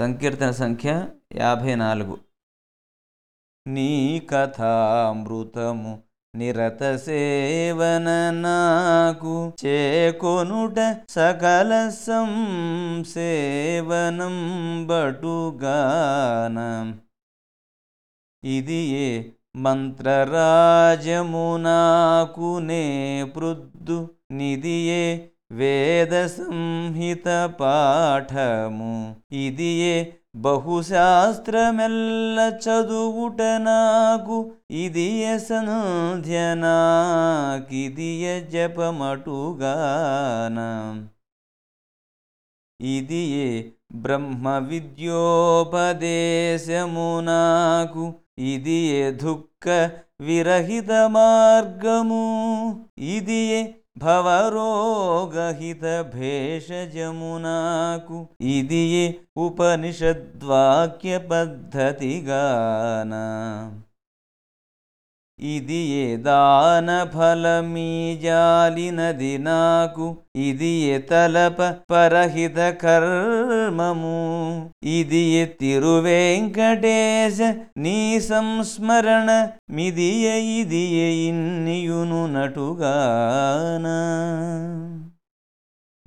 సంకీర్తన సంఖ్య యాభై నాలుగు. నీ కథామృతము నిరత సేవన నాకు చేకొనుట సకల సంసేవనం బటుగాన. ఇది ఏ మంత్రరాజము నాకు నే పృద్దు నిదియే వేద సంహిత పాఠము ఇది ఏ బహుశాస్త్రమెల్ల చదువుట నాకు ఇది సంధ్యనాకిది జపమటుగాన. ఇది ఏ బ్రహ్మ విద్యోపదేశము నాకు ఇది ఏ దుఃఖ విరహిత మార్గము. ఇది ఏ భవరోగహిత భేషజమునాకు ఇది ఏ ఉపనిషద్వాక్య పద్ధతిగాన ఇది ఏ దాన ఫలమీ జాలినది నాకు? ఇది ఏ తలప పరహిత కర్మము? ఇది ఏ తిరువెంకటేశ నీ సంస్మరణ? మిది ఇది ఇన్నియును నటుగానా?